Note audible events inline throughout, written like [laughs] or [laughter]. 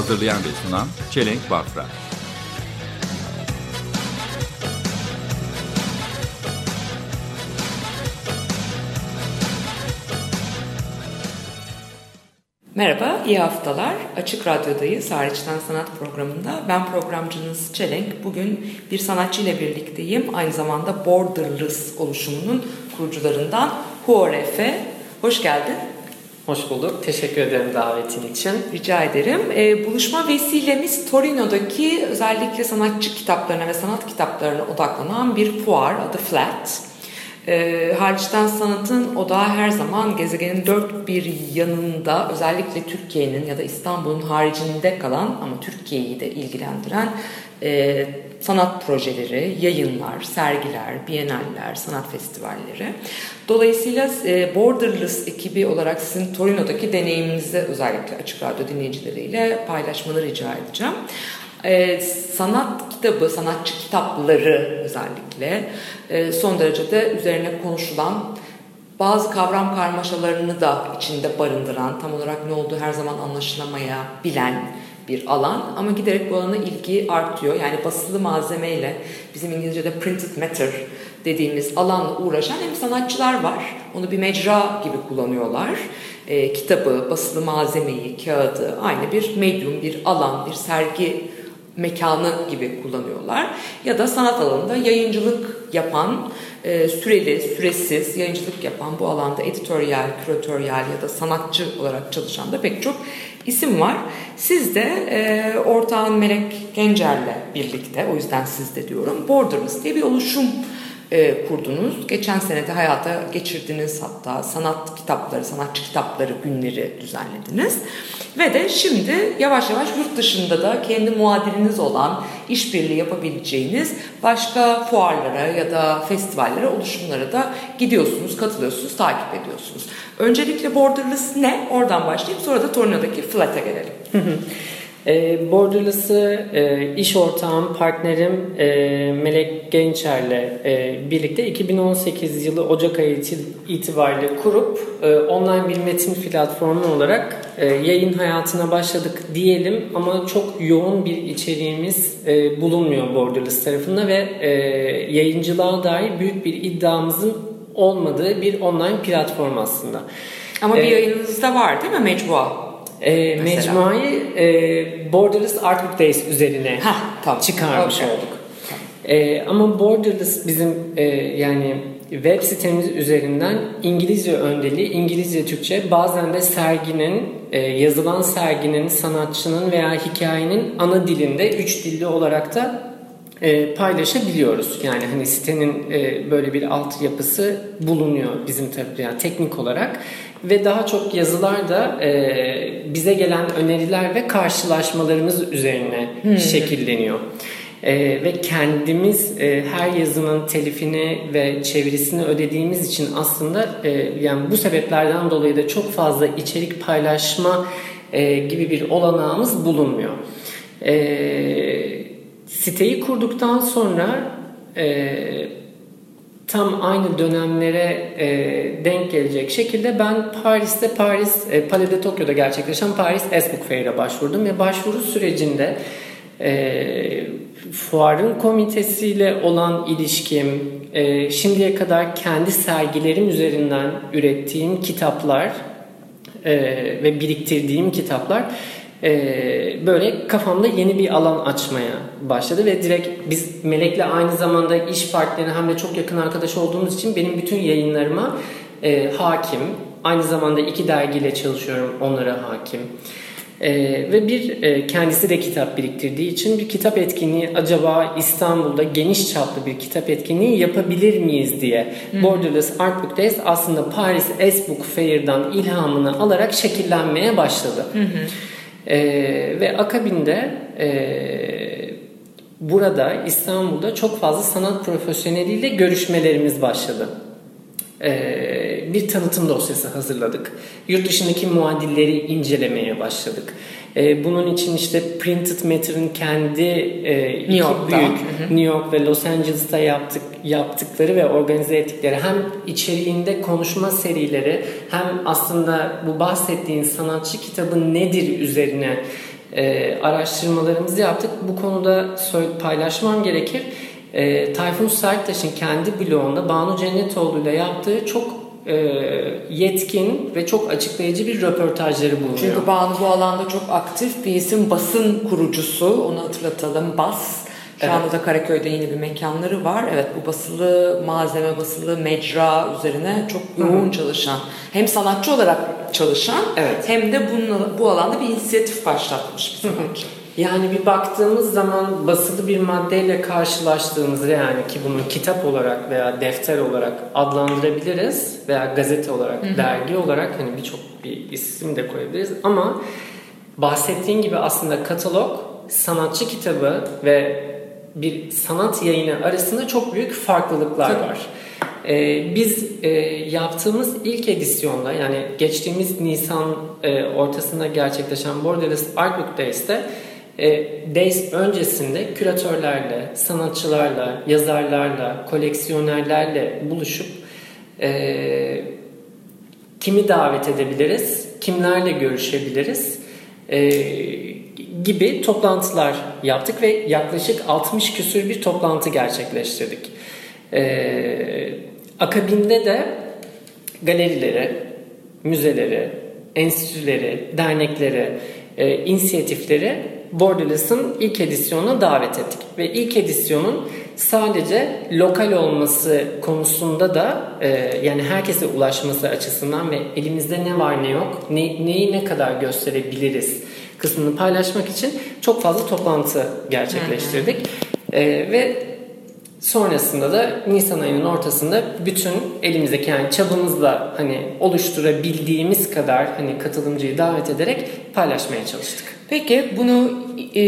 Hazırlayan ve sunan Çelenk Bafra. Merhaba, iyi haftalar. Açık Radyo'dayız. Hariçten Sanat programında. Ben programcınız Çelenk. Bugün bir sanatçı ile birlikteyim. Aynı zamanda Borderless oluşumunun kurucularından Huorefe. Hoş geldin. Hoş bulduk. Teşekkür ederim davetin için. Rica ederim. Ee, buluşma vesilemiz Torino'daki özellikle sanatçı kitaplarına ve sanat kitaplarına odaklanan bir fuar adı Flat. Ee, hariçten sanatın odağı her zaman gezegenin dört bir yanında özellikle Türkiye'nin ya da İstanbul'un haricinde kalan ama Türkiye'yi de ilgilendiren e, sanat projeleri, yayınlar, sergiler, bienaller, sanat festivalleri. Dolayısıyla e, Borderless ekibi olarak sizin Torino'daki deneyiminizi özellikle Açık Radyo dinleyicileriyle paylaşmanı rica edeceğim. Ee, sanat kitabı, sanatçı kitapları özellikle e, son derecede üzerine konuşulan bazı kavram karmaşalarını da içinde barındıran, tam olarak ne olduğu her zaman anlaşılamayabilen bir alan ama giderek bu alana ilgi artıyor. Yani basılı malzemeyle bizim İngilizce'de printed matter dediğimiz alanla uğraşan hem sanatçılar var. Onu bir mecra gibi kullanıyorlar. E, kitabı, basılı malzemeyi, kağıdı aynı bir medyum, bir alan, bir sergi mekanı gibi kullanıyorlar. Ya da sanat alanında yayıncılık yapan, e, süreli, süresiz yayıncılık yapan bu alanda editoryal, küratöryal ya da sanatçı olarak çalışan da pek çok isim var. Siz de e, ortağın Melek Gencer'le birlikte, o yüzden siz de diyorum, Borderless diye bir oluşum e, kurdunuz. Geçen sene de hayata geçirdiniz hatta sanat kitapları, sanatçı kitapları günleri düzenlediniz. Ve de şimdi yavaş yavaş yurt dışında da kendi muadiliniz olan işbirliği yapabileceğiniz başka fuarlara ya da festivallere, oluşumlara da gidiyorsunuz, katılıyorsunuz, takip ediyorsunuz. Öncelikle Borderless ne? Oradan başlayıp sonra da Torino'daki Flat'a gelelim. E, Borderless'ı e, iş ortağım, partnerim e, Melek Gençer'le e, birlikte 2018 yılı Ocak ayı itibariyle kurup e, online bir metin platformu olarak e, yayın hayatına başladık diyelim ama çok yoğun bir içeriğimiz e, bulunmuyor Borderless tarafında ve e, yayıncılığa dair büyük bir iddiamızın olmadığı bir online platform aslında. Ama bir E, yayınınız da var değil mi Mecmua? E, Mesela. mecmuayı e, Borderless Artbook Days üzerine Hah, tamam. çıkarmış Okey. olduk. E, ama Borderless bizim e, yani web sitemiz üzerinden İngilizce öndeli, İngilizce Türkçe bazen de serginin, e, yazılan serginin, sanatçının veya hikayenin ana dilinde üç dilli olarak da e, paylaşabiliyoruz. Yani hani sitenin e, böyle bir altyapısı bulunuyor bizim tabii yani teknik olarak ve daha çok yazılar da e, bize gelen öneriler ve karşılaşmalarımız üzerine şekilleniyor. E, ve kendimiz e, her yazının telifini ve çevirisini ödediğimiz için aslında e, yani bu sebeplerden dolayı da çok fazla içerik paylaşma e, gibi bir olanağımız bulunmuyor. E, siteyi kurduktan sonra e, tam aynı dönemlere e, denk gelecek şekilde ben Paris'te Paris e, Palais de Tokyo'da gerçekleşen Paris Esbook Fair'e başvurdum ve başvuru sürecinde e, fuarın komitesiyle olan ilişkim, e, şimdiye kadar kendi sergilerim üzerinden ürettiğim kitaplar e, ve biriktirdiğim kitaplar e, böyle kafamda yeni bir alan açmaya başladı ve direkt biz Melek'le aynı zamanda iş partneri hem de çok yakın arkadaş olduğumuz için benim bütün yayınlarıma e, hakim. Aynı zamanda iki dergiyle çalışıyorum onlara hakim. E, ve bir e, kendisi de kitap biriktirdiği için bir kitap etkinliği acaba İstanbul'da geniş çaplı bir kitap etkinliği yapabilir miyiz diye Borderless Art Book Days aslında Paris Esbook Fair'dan ilhamını alarak şekillenmeye başladı. E, ve akabinde e, burada İstanbul'da çok fazla sanat profesyoneliyle görüşmelerimiz başladı. Ee, bir tanıtım dosyası hazırladık. Yurt dışındaki muadilleri incelemeye başladık. Ee, bunun için işte Printed Matter'ın kendi e, iki York'ta. büyük Hı New York ve Los Angeles'ta yaptık, yaptıkları ve organize ettikleri hem içeriğinde konuşma serileri hem aslında bu bahsettiğin sanatçı kitabı nedir üzerine e, araştırmalarımızı yaptık. Bu konuda paylaşmam gerekir. E, Tayfun Serttaş'ın kendi blogunda Banu Cennetoğlu ile yaptığı çok e, yetkin ve çok açıklayıcı bir röportajları bulunuyor. Çünkü Banu bu alanda çok aktif bir isim. Basın kurucusu. Onu hatırlatalım. Bas. Şu Evet. anda da Karaköy'de yeni bir mekanları var. Evet bu basılı malzeme, basılı mecra üzerine çok yoğun çalışan, hem sanatçı olarak çalışan Evet. hem de bununla, bu alanda bir inisiyatif başlatmış bir sanatçı. [laughs] Yani bir baktığımız zaman basılı bir maddeyle karşılaştığımızda yani ki bunu kitap olarak veya defter olarak adlandırabiliriz veya gazete olarak, dergi olarak hani birçok bir isim de koyabiliriz ama bahsettiğin gibi aslında katalog sanatçı kitabı ve bir sanat yayını arasında çok büyük farklılıklar Tabii. var. Ee, biz e, yaptığımız ilk edisyonda yani geçtiğimiz Nisan e, ortasında gerçekleşen Borderless Art Book Days'te e, öncesinde küratörlerle, sanatçılarla, yazarlarla, koleksiyonerlerle buluşup e, kimi davet edebiliriz, kimlerle görüşebiliriz e, gibi toplantılar yaptık ve yaklaşık 60 küsür bir toplantı gerçekleştirdik. E, akabinde de galerileri, müzeleri, enstitüleri, dernekleri, e, inisiyatifleri Borderless'ın ilk edisyonuna davet ettik. Ve ilk edisyonun sadece lokal olması konusunda da e, yani herkese ulaşması açısından ve elimizde ne var ne yok, ne, neyi ne kadar gösterebiliriz kısmını paylaşmak için çok fazla toplantı gerçekleştirdik. E, ve Sonrasında da Nisan ayının ortasında bütün elimizdeki yani çabamızla hani oluşturabildiğimiz kadar hani katılımcıyı davet ederek paylaşmaya çalıştık. Peki bunu e,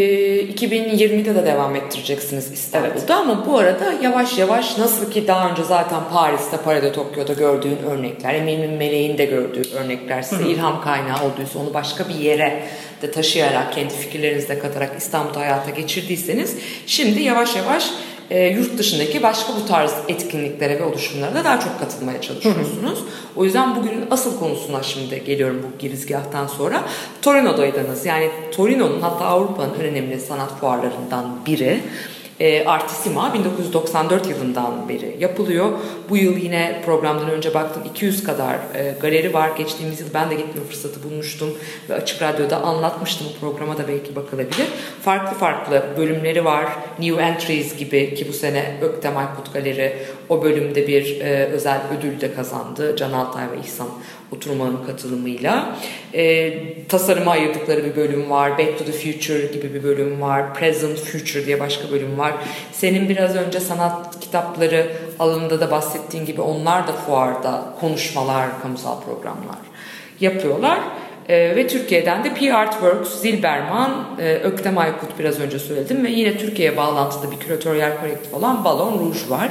2020'de de devam ettireceksiniz İstanbul'da ama bu arada yavaş yavaş nasıl ki daha önce zaten Paris'te, Parada, Tokyo'da gördüğün örnekler, eminim Meleğin de gördüğü örnekler size ilham kaynağı olduysa onu başka bir yere de taşıyarak, kendi fikirlerinizi de katarak İstanbul'da hayata geçirdiyseniz şimdi yavaş yavaş e, yurt dışındaki başka bu tarz etkinliklere ve oluşumlara da daha çok katılmaya çalışıyorsunuz. O yüzden bugünün asıl konusuna şimdi geliyorum bu girizgahtan sonra. Torino'daydınız. Yani Torino'nun hatta Avrupa'nın en önemli sanat fuarlarından biri. E, Artissima 1994 yılından beri yapılıyor. Bu yıl yine programdan önce baktım 200 kadar e, galeri var. Geçtiğimiz yıl ben de gitme fırsatı bulmuştum ve Açık Radyo'da anlatmıştım. Bu programa da belki bakılabilir. Farklı farklı bölümleri var. New Entries gibi ki bu sene Öktem Aykut Galeri o bölümde bir e, özel ödül de kazandı. Can Altay ve İhsan Oturman'ın katılımıyla. E, tasarıma ayırdıkları bir bölüm var. Back to the Future gibi bir bölüm var. Present Future diye başka bölüm var. Senin biraz önce sanat kitapları alanında da bahsettiğin gibi onlar da fuarda konuşmalar, kamusal programlar yapıyorlar. Ee, ve Türkiye'den de P Artworks, Zilberman, e, Öktem Aykut biraz önce söyledim ve yine Türkiye'ye bağlantılı bir küratöryel kolektif olan Balon Rouge var.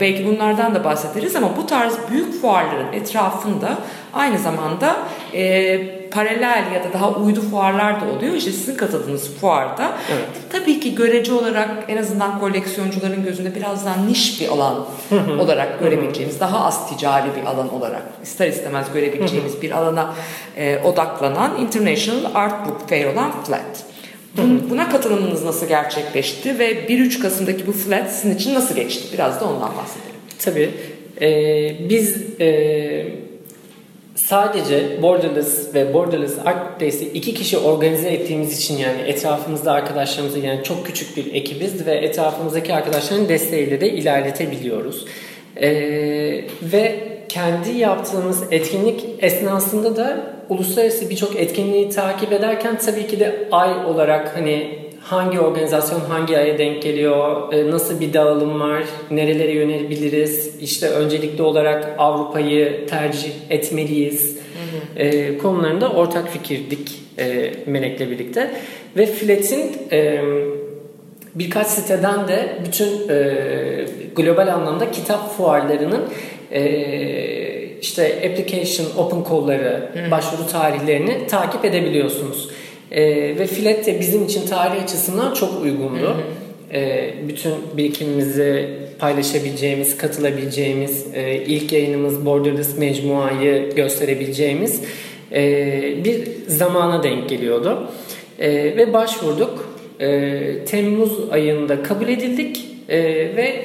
Belki bunlardan da bahsederiz ama bu tarz büyük fuarların etrafında aynı zamanda e, paralel ya da daha uydu fuarlar da oluyor. İşte sizin katıldığınız fuarda Evet. tabii ki görece olarak en azından koleksiyoncuların gözünde biraz daha niş bir alan [laughs] olarak görebileceğimiz, daha az ticari bir alan olarak ister istemez görebileceğimiz bir alana e, odaklanan International Art Book Fair olan FLAT. Bun- Buna katılımınız nasıl gerçekleşti ve 1-3 Kasım'daki bu FLAT sizin için nasıl geçti? Biraz da ondan bahsedelim. Tabii. Ee, biz e, sadece Borderless ve Borderless Art Days'i iki kişi organize ettiğimiz için yani etrafımızda arkadaşlarımızı yani çok küçük bir ekibiz ve etrafımızdaki arkadaşların desteğiyle de ilerletebiliyoruz. Ee, ve kendi yaptığımız etkinlik esnasında da uluslararası birçok etkinliği takip ederken tabii ki de ay olarak hani hangi organizasyon hangi aya denk geliyor, e, nasıl bir dağılım var, nerelere yönelebiliriz, işte öncelikli olarak Avrupa'yı tercih etmeliyiz e, konularında ortak fikirdik. e, Melek'le birlikte. Ve Flet'in e, birkaç siteden de bütün global anlamda kitap fuarlarının işte application open call'ları, başvuru tarihlerini takip edebiliyorsunuz. E, ve Flet de bizim için tarih açısından çok uygundu. E, bütün birikimimizi paylaşabileceğimiz, katılabileceğimiz, e, ilk yayınımız Borderless Mecmua'yı gösterebileceğimiz e, bir zamana denk geliyordu. E, ve başvurduk. E, Temmuz ayında kabul edildik e, ve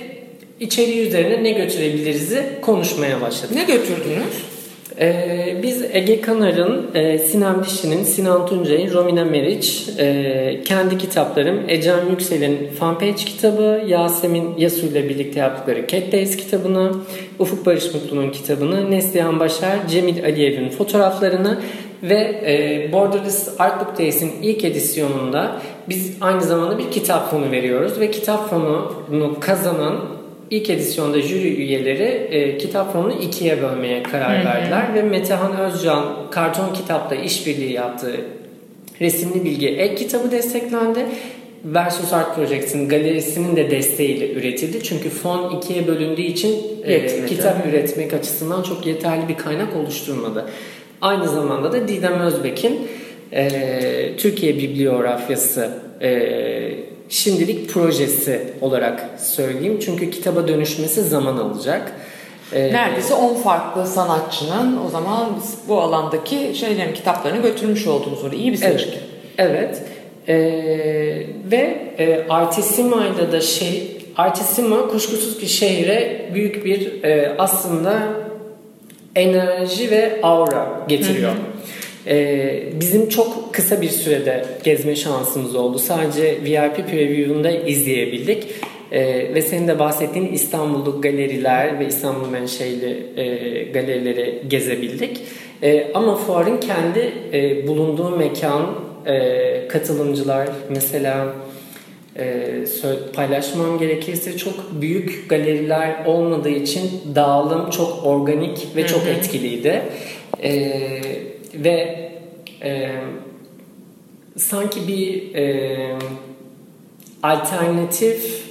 içeriği üzerine ne götürebiliriz'i konuşmaya başladık. Ne götürdünüz? Ee, biz Ege Kanar'ın, e, Sinem Dişi'nin, Sinan Tuncay'ın, Romina Meriç, e, kendi kitaplarım, Ecem Yüksel'in Fanpage kitabı, Yasemin Yasu ile birlikte yaptıkları Cat Days kitabını, Ufuk Barış Mutlu'nun kitabını, Neslihan Başar, Cemil Aliyev'in fotoğraflarını ve e, Borderless Artbook Days'in ilk edisyonunda biz aynı zamanda bir kitap fonu veriyoruz ve kitap fonunu kazanan İlk edisyonda jüri üyeleri e, kitap fonunu ikiye bölmeye karar verdiler ve Metehan Özcan karton kitapla işbirliği yaptığı resimli bilgi ek kitabı desteklendi. Versus Art Projects'in galerisinin de desteğiyle üretildi. Çünkü fon ikiye bölündüğü için e, kitap üretmek açısından çok yeterli bir kaynak oluşturmadı. Aynı zamanda da Didem Özbek'in e, Türkiye Bibliografyası e, şimdilik projesi olarak söyleyeyim. Çünkü kitaba dönüşmesi zaman alacak. E, Neredeyse 10 farklı sanatçının o zaman bu alandaki şeylerin kitaplarını götürmüş olduğumuz orada iyi bir seçki. Evet. Evet. E, ve e, Artisima'yla da şey Artisima kuşkusuz ki şehre büyük bir e, aslında enerji ve aura getiriyor. Ee, bizim çok kısa bir sürede gezme şansımız oldu. Sadece VIP preview'unda izleyebildik. Ee, ve senin de bahsettiğin İstanbul'daki galeriler ve İstanbul menşeli e, galerileri gezebildik. E, ama fuarın kendi e, bulunduğu mekan, e, katılımcılar mesela e, paylaşmam gerekirse çok büyük galeriler olmadığı için dağılım çok organik ve çok etkiliydi. E, ve e, sanki bir e, alternatif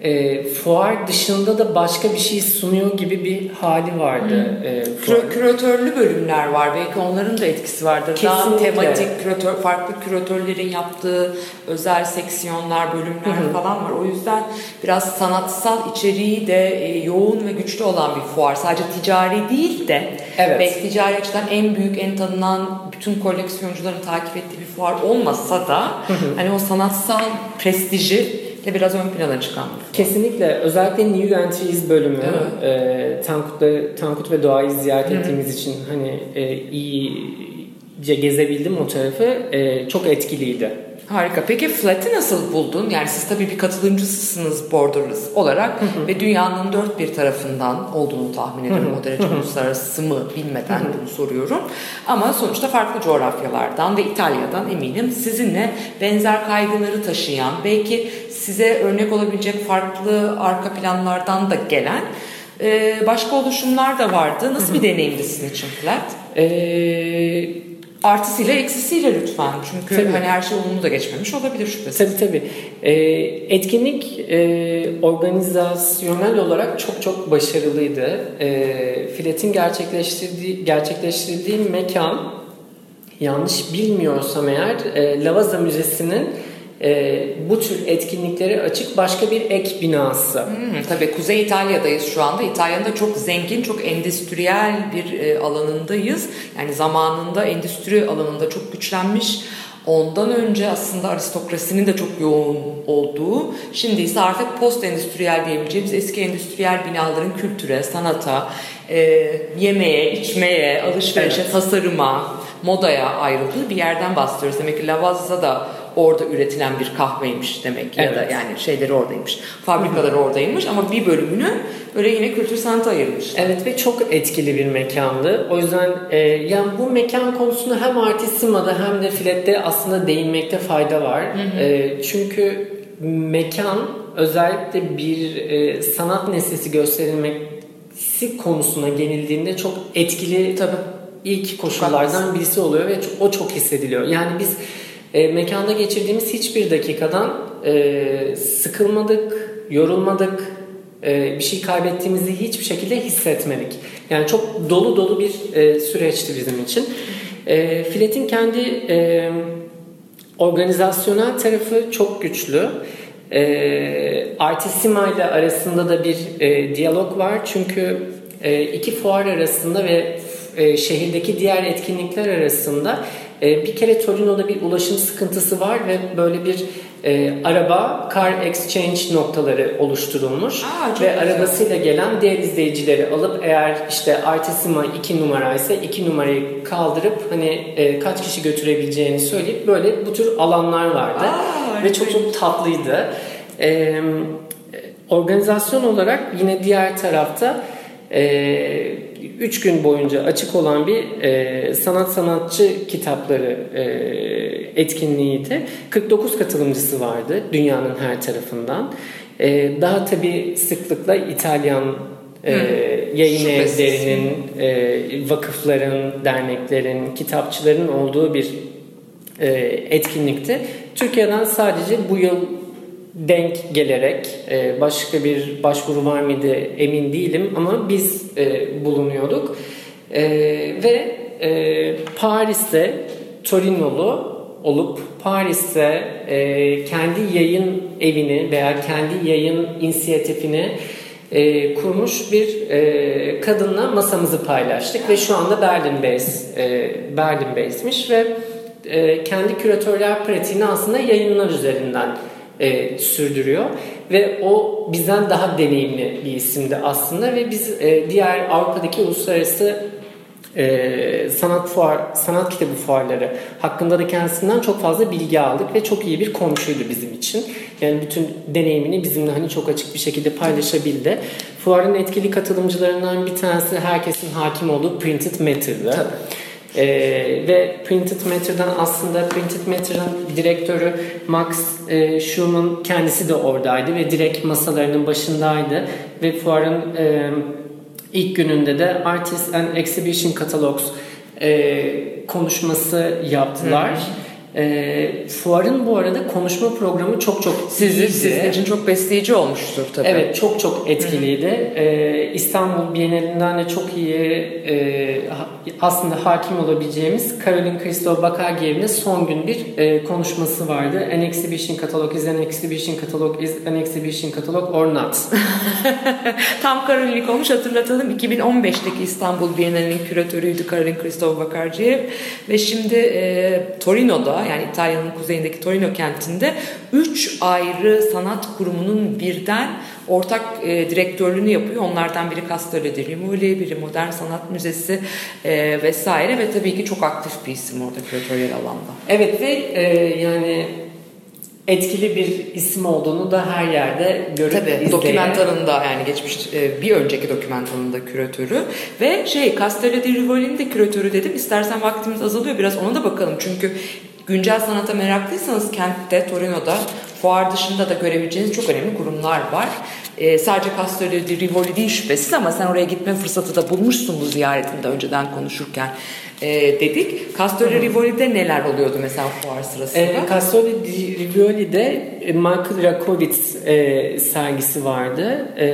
e, fuar dışında da başka bir şey sunuyor gibi bir hali vardı. E, fuarın. Kü- küratörlü bölümler var. Belki onların da etkisi vardır. Daha Kesinlikle. tematik küratör, farklı küratörlerin yaptığı özel seksiyonlar, bölümler falan var. O yüzden biraz sanatsal içeriği de e, yoğun ve güçlü olan bir fuar. Sadece ticari değil de Evet. belki ticari açıdan en büyük, en tanınan bütün koleksiyoncuların takip ettiği bir fuar olmasa da hani o sanatsal prestiji de biraz ön plana çıkan. Kesinlikle. Özellikle New Entries bölümü e, Tankut'la, Tankut ve Doğa'yı ziyaret ettiğimiz için hani e, iyice gezebildim o tarafı. E, çok etkiliydi. Harika. Peki Flat'i nasıl buldun? Yani siz tabii bir katılımcısısınız Borderless olarak ve dünyanın dört bir tarafından olduğunu tahmin ediyorum. O derece uluslararası mı bilmeden bunu soruyorum. Ama sonuçta farklı coğrafyalardan ve İtalya'dan eminim sizinle benzer kaygıları taşıyan, belki size örnek olabilecek farklı arka planlardan da gelen e, başka oluşumlar da vardı. Nasıl bir deneyimdi sizin için Flat? E, Artısıyla eksisiyle lütfen. Çünkü Tabii. hani her şey olumlu da geçmemiş olabilir şüphesiz. Tabii tabii. E, etkinlik e, organizasyonel olarak çok çok başarılıydı. E, Filet'in gerçekleştirdiği, gerçekleştirildiği mekan yanlış bilmiyorsam eğer e, Lavaza Müzesi'nin e, bu tür etkinliklere açık başka bir ek binası. Hmm, tabii Kuzey İtalya'dayız şu anda. İtalya'nın da çok zengin, çok endüstriyel bir e, alanındayız. Yani zamanında endüstri alanında çok güçlenmiş. Ondan önce aslında aristokrasinin de çok yoğun olduğu, şimdi ise artık post endüstriyel diyebileceğimiz eski endüstriyel binaların kültüre, sanata, e, yemeğe, içmeye, alışverişe, Evet. tasarıma, modaya ayrıldığı bir yerden bahsediyoruz. Demek ki Lavazza da orada üretilen bir kahveymiş demek ya da Evet. yani şeyleri oradaymış. Fabrikaları oradaymış ama bir bölümünü böyle yine kültür sanata ayırmış. Evet ve çok etkili bir mekandı. O yüzden e, yani bu mekan konusunda hem Artissima'da hem de Filet'te aslında değinmekte fayda var. E, çünkü mekan özellikle bir e, sanat nesnesi gösterilmesi konusuna genildiğinde çok etkili Tabii. ilk koşullardan birisi oluyor ve o çok hissediliyor. Yani biz e, mekanda geçirdiğimiz hiçbir dakikadan e, sıkılmadık, yorulmadık, e, bir şey kaybettiğimizi hiçbir şekilde hissetmedik. Yani çok dolu dolu bir e, süreçti bizim için. E, Filet'in kendi e, organizasyonel tarafı çok güçlü. E, Artisima ile arasında da bir e, diyalog var. Çünkü e, iki fuar arasında ve e, şehirdeki diğer etkinlikler arasında e, bir kere Torino'da bir ulaşım sıkıntısı var ve böyle bir e, araba car exchange noktaları oluşturulmuş Aa, ve güzel. arabasıyla gelen diğer izleyicileri alıp eğer işte Artisima 2 numaraysa 2 numarayı kaldırıp hani e, kaç kişi götürebileceğini söyleyip böyle bu tür alanlar vardı Aa, ve çok çok tatlıydı. E, organizasyon olarak yine diğer tarafta 3 gün boyunca açık olan bir e, sanat sanatçı kitapları e, etkinliğiydi. 49 katılımcısı vardı dünyanın her tarafından. E, daha tabi sıklıkla İtalyan e, yayın Şüphesiz. evlerinin, e, vakıfların, derneklerin, kitapçıların olduğu bir e, etkinlikti. Türkiye'den sadece bu yıl denk gelerek e, başka bir başvuru var mıydı emin değilim ama biz e, bulunuyorduk. E, ve e, Paris'te Torinolu olup Paris'te e, kendi yayın evini veya kendi yayın inisiyatifini e, kurmuş bir e, kadınla masamızı paylaştık ve şu anda Berlin base e, Berlin base'miş ve e, kendi küratöryel pratiğini aslında yayınlar üzerinden e, sürdürüyor ve o bizden daha deneyimli bir isimdi aslında ve biz e, diğer Avrupa'daki uluslararası e, sanat fuar sanat kitabı fuarları hakkında da kendisinden çok fazla bilgi aldık ve çok iyi bir komşuydu bizim için. Yani bütün deneyimini bizimle hani çok açık bir şekilde paylaşabildi. Fuarın etkili katılımcılarından bir tanesi herkesin hakim olduğu Printed Matter'dı. Ee, ve Printed Matter'dan aslında Printed Matter'ın direktörü Max e, Schumann kendisi de oradaydı ve direkt masalarının başındaydı ve fuarın e, ilk gününde de Artist and Exhibition Catalogs e, konuşması yaptılar. E, fuarın bu arada konuşma programı çok çok Sizi, iyiydi. sizin için çok besleyici olmuştur tabii. Evet çok çok etkiliydi. Ee, İstanbul Bienalinden de çok iyi e, aslında hakim olabileceğimiz Caroline Christoph Bakagier'in son gün bir e, konuşması vardı. An exhibition catalog is an exhibition catalog is an exhibition catalog or not. [laughs] Tam Karolinlik olmuş hatırlatalım. 2015'teki İstanbul Bienalinin küratörüydü Karolin Christoph Bakarciev ve şimdi e, Torino'da yani İtalya'nın kuzeyindeki Torino kentinde 3 ayrı sanat kurumunun birden ortak e, direktörlüğünü yapıyor. Onlardan biri Castello di Rimoli, biri Modern Sanat Müzesi e, vesaire ve tabii ki çok aktif bir isim orada küratöryel alanda. Evet ve e, yani etkili bir isim olduğunu da her yerde görüp Tabii izleyen- dokumentarında yani geçmiş e, bir önceki dokumentarında küratörü ve şey Castello di Rivoli'nin de küratörü dedim. İstersen vaktimiz azalıyor biraz ona da bakalım. Çünkü güncel sanata meraklıysanız kentte Torino'da fuar dışında da görebileceğiniz çok önemli kurumlar var. E, sadece Castello di Rivoli değil şüphesiz ama sen oraya gitme fırsatı da bulmuşsun bu ziyaretinde önceden konuşurken e, dedik. Castello Rivoli'de neler oluyordu mesela fuar sırasında? E, Castello di Rivioli'de e, Michael Rakowitz e, sergisi vardı E,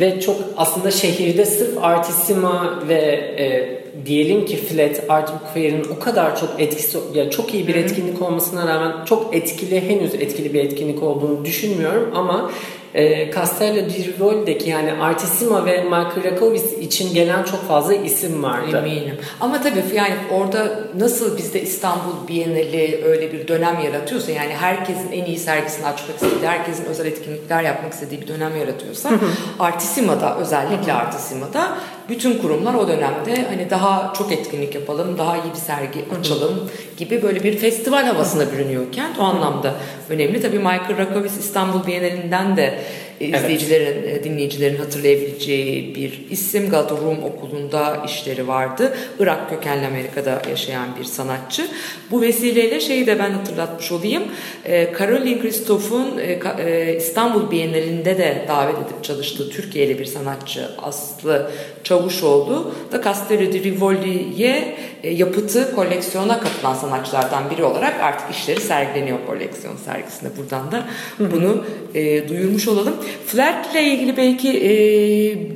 ve çok aslında şehirde sırf Artissima ve e, diyelim ki Flat Art Fair'in o kadar çok etkisi, ya çok iyi bir etkinlik olmasına rağmen çok etkili, henüz etkili bir etkinlik olduğunu düşünmüyorum ama e, Castello di Rivoli'deki yani Artissima ve Michael Rakowitz için gelen çok fazla isim vardı. Eminim. Ama tabii yani orada nasıl bizde İstanbul Bienali öyle bir dönem yaratıyorsa yani herkesin en iyi sergisini açmak istediği, herkesin özel etkinlikler yapmak istediği bir dönem yaratıyorsa Artissima'da özellikle Artissima'da bütün kurumlar o dönemde hani daha çok etkinlik yapalım, daha iyi bir sergi açalım gibi böyle bir festival havasına bürünüyor kent. O anlamda önemli. Tabii Michael Rakowitz İstanbul Bienalinden de izleyicilerin, e, dinleyicilerin hatırlayabileceği bir isim. Galata Rum Okulu'nda işleri vardı. Irak kökenli Amerika'da yaşayan bir sanatçı. Bu vesileyle şeyi de ben hatırlatmış olayım. E, Caroline Christoph'un e, e, İstanbul Bienalinde de davet edip çalıştığı Türkiye'li bir sanatçı Aslı Çavuşoğlu da Castello di Rivoli'ye yapıtı koleksiyona katılan sanatçılardan biri olarak artık işleri sergileniyor koleksiyon sergisinde. Buradan da bunu e, duyurmuş olalım. Flirt ile ilgili belki e,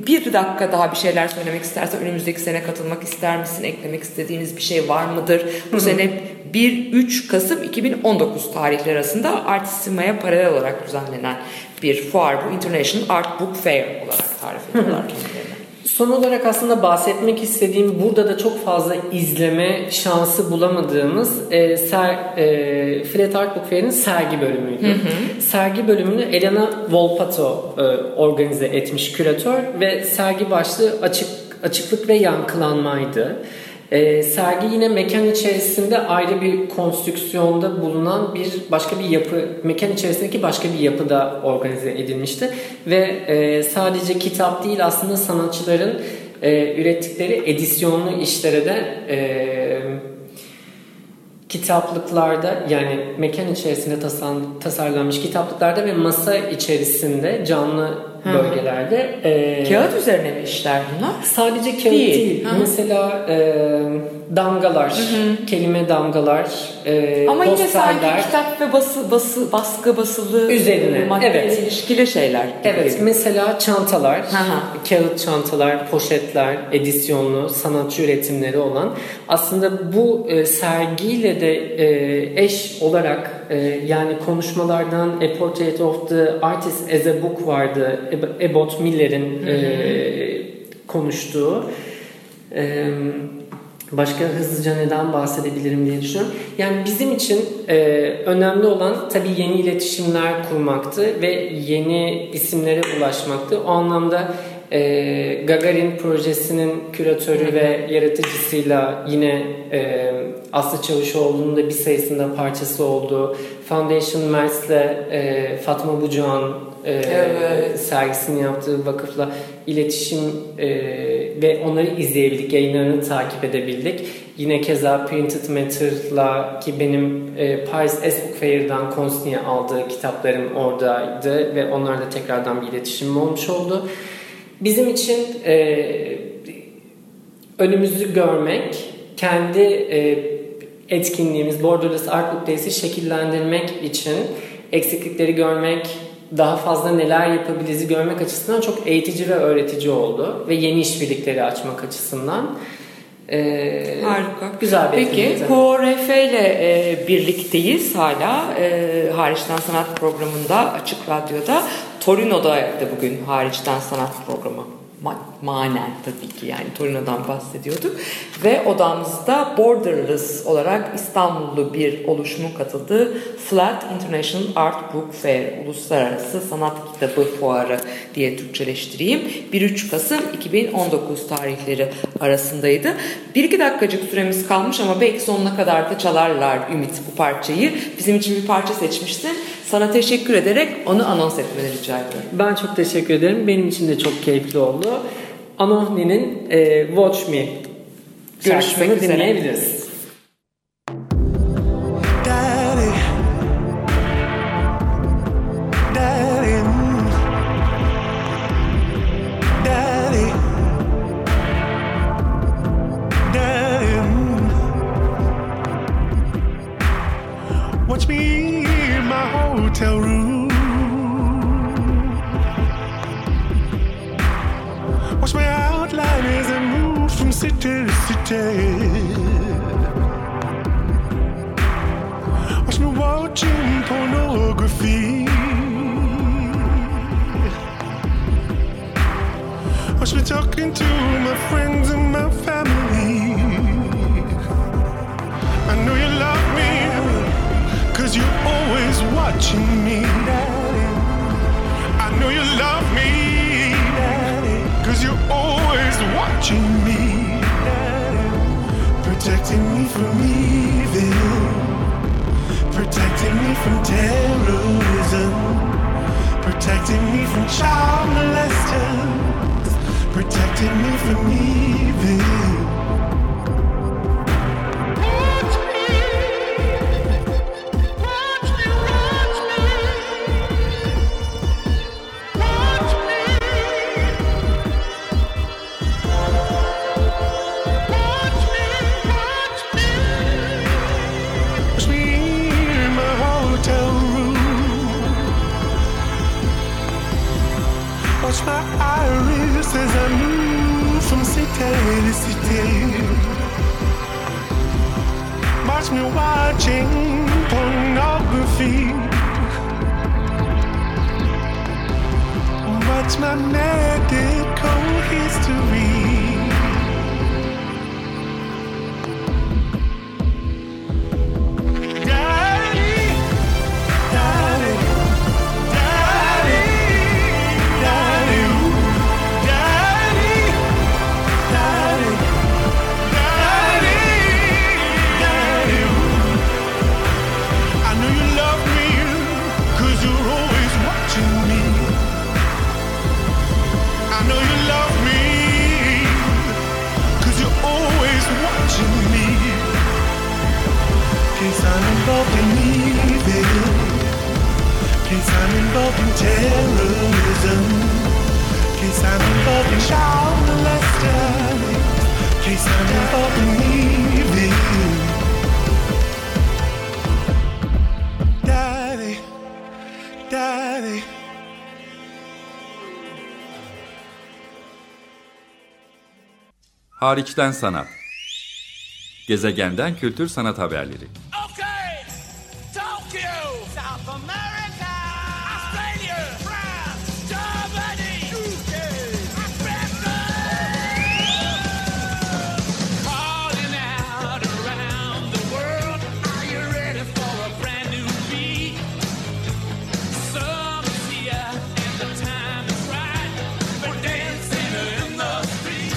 bir dakika daha bir şeyler söylemek istersen önümüzdeki sene katılmak ister misin? Eklemek istediğiniz bir şey var mıdır? Bu sene 1-3 Kasım 2019 tarihleri arasında Artissima'ya paralel olarak düzenlenen bir fuar bu. International Art Book Fair olarak tarif ediyorlar kendilerini. Son olarak aslında bahsetmek istediğim burada da çok fazla izleme şansı bulamadığımız e, ser, e, Fred Art Book Fair'in sergi bölümüydü. Sergi bölümünü Elena Volpato e, organize etmiş küratör ve sergi başlığı açık açıklık ve yankılanmaydı. E, sergi yine mekan içerisinde ayrı bir konstrüksiyonda bulunan bir başka bir yapı, mekan içerisindeki başka bir yapıda organize edilmişti. Ve e, sadece kitap değil aslında sanatçıların e, ürettikleri edisyonlu işlere de e, kitaplıklarda yani mekan içerisinde tasarlan- tasarlanmış kitaplıklarda ve masa içerisinde canlı bölgelerde e, Kağıt üzerine mi işler bunlar? Sadece kağıt Değil. değil. Hı hı. Mesela e, damgalar, kelime damgalar, e, Ama yine sanki kitap ve bası, bası, baskı basılı Üzerine, e, maddeyle evet. ilişkili şeyler. gibi Evet, geliyor. mesela çantalar, Hı hı. kağıt çantalar, poşetler, edisyonlu, sanatçı üretimleri olan aslında bu e, sergiyle de e, eş olarak yani konuşmalardan A Portrait of the Artist as a Book vardı. Eb- Ebbot Miller'in e, konuştuğu. E, Başka hızlıca neden bahsedebilirim diye düşünüyorum. Yani bizim için e, önemli olan tabii yeni iletişimler kurmaktı ve yeni isimlere ulaşmaktı. O anlamda e, Gagarin projesinin küratörü ve yaratıcısıyla yine e, Aslı Çavuşoğlu'nun da bir sayısında parçası olduğu Foundation Mers'le e, Fatma Bucuğan e, Evet. sergisini yaptığı vakıfla iletişim e, ve onları izleyebildik, yayınlarını takip edebildik. Yine keza Printed Matter'la ki benim e, Paris Esbook Fair'dan Consni'ye aldığı kitaplarım oradaydı ve onlarla tekrardan bir iletişimim olmuş oldu. Bizim için e, önümüzü görmek, kendi e, etkinliğimiz Borderless Art Book Days'i şekillendirmek için eksiklikleri görmek, daha fazla neler yapabiliriz görmek açısından çok eğitici ve öğretici oldu. Ve yeni işbirlikleri açmak açısından. E, Harika. Güzel bir Peki. KORF ile e, birlikteyiz hala. E, Hariçten Sanat programında Açık Radyo'da. Torino'da da bugün Hariçten Sanat programı. Ma- manen tabii ki yani Torino'dan bahsediyorduk. Ve odamızda Borderless olarak İstanbullu bir oluşumun katıldığı Flat International Art Book Fair Uluslararası Sanat Kitabı Fuarı diye Türkçeleştireyim. 1-3 Kasım 2019 tarihleri arasındaydı. Bir iki dakikacık süremiz kalmış ama belki sonuna kadar da çalarlar Ümit bu parçayı. Bizim için bir parça seçmiştin. Sana teşekkür ederek onu anons etmeni rica ediyorum. Ben çok teşekkür ederim. Benim için de çok keyifli oldu. Anohni'nin e, Watch Me şarkısını üzere. dinleyebiliriz. City. Watch me watching pornography. Watch me talking to my friends and my family. I know you love me, cause you're always watching me. I know you love me, cause you're always watching me protecting me from evil, protecting me from terrorism, protecting me from child molesters, protecting me from evil. Tarihten Sanat Gezegenden Kültür Sanat Haberleri.